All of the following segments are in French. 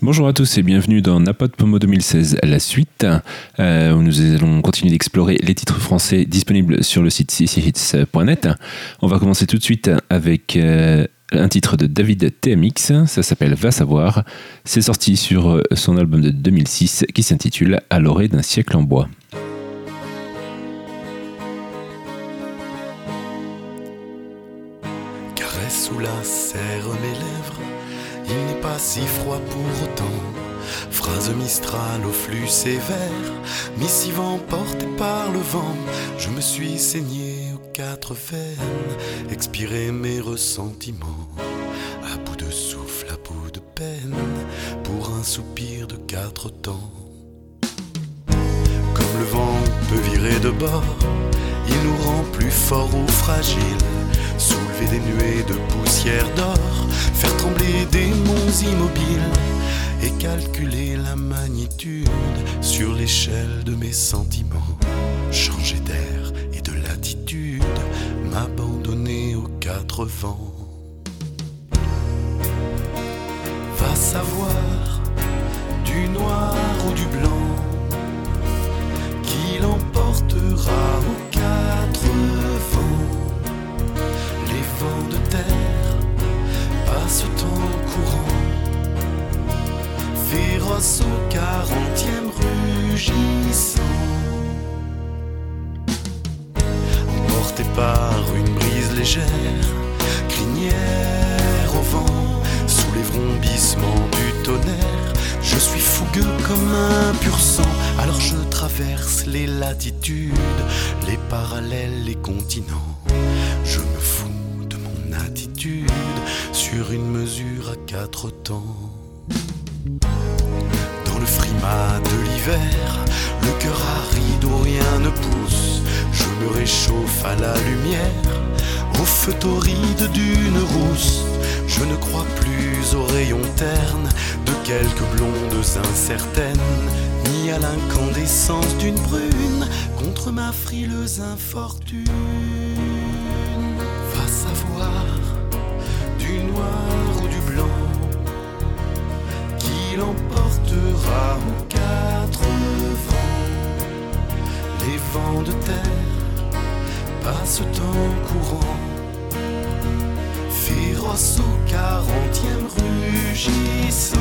Bonjour à tous et bienvenue dans Napot Pomo 2016, la suite, euh, où nous allons continuer d'explorer les titres français disponibles sur le site cchits.net. On va commencer tout de suite avec euh, un titre de David TMX, ça s'appelle Va savoir. C'est sorti sur son album de 2006 qui s'intitule À l'orée d'un siècle en bois. Si froid pour autant. Phrase Mistral au flux sévère, missive emportée par le vent, je me suis saigné aux quatre veines, expiré mes ressentiments, à bout de souffle, à bout de peine, pour un soupir de quatre temps. Comme le vent peut virer de bord, il nous rend plus forts ou fragiles soulever des nuées de poussière d'or, faire trembler des monts immobiles et calculer la magnitude sur l'échelle de mes sentiments, changer d'air et de latitude, m'abandonner aux quatre vents. Comme un pur sang, alors je traverse les latitudes, les parallèles, les continents. Je me fous sur une mesure à quatre temps. Dans le frimat de l'hiver, le cœur aride où rien ne pousse, je me réchauffe à la lumière, au feu torride d'une rousse. Je ne crois plus aux rayons ternes de quelques blondes incertaines, ni à l'incandescence d'une brune contre ma frileuse infortune. Va savoir du noir ou du blanc, qui l'emportera aux quatre vents. Les vents de terre passent en courant, féroce au quarantième rugissant.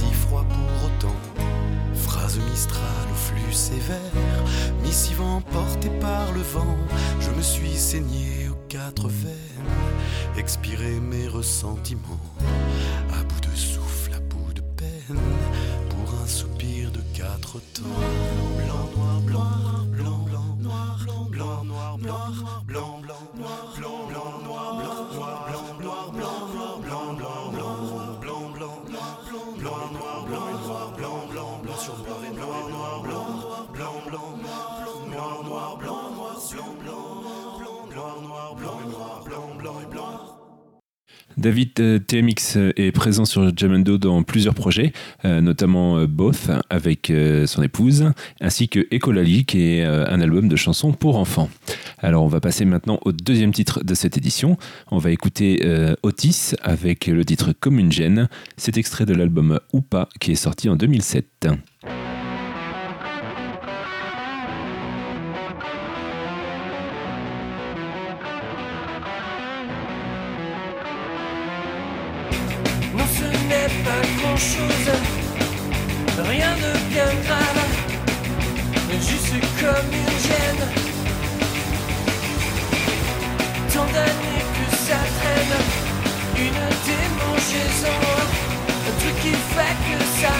Si froid pour autant. Phrase Mistral au flux sévère, missive emportée par le vent, je me suis saigné aux quatre veines, expiré mes ressentiments, à bout de souffle, à bout de peine, pour un soupir de quatre temps. David euh, TMX est présent sur Jamendo dans plusieurs projets, euh, notamment euh, Both avec son épouse, ainsi que Ecolali qui est un album de chansons pour enfants. Alors on va passer maintenant au deuxième titre de cette édition. On va écouter Otis avec le titre Comme une gêne. C'est extrait de l'album Oupa qui est sorti en 2007. pas grand chose, rien de bien grave, juste comme une gêne. Tant d'années que ça traîne, une démangeaison, un truc qui fait que ça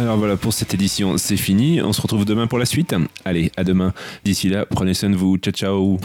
Alors voilà, pour cette édition, c'est fini. On se retrouve demain pour la suite. Allez, à demain. D'ici là, prenez soin de vous. Ciao, ciao.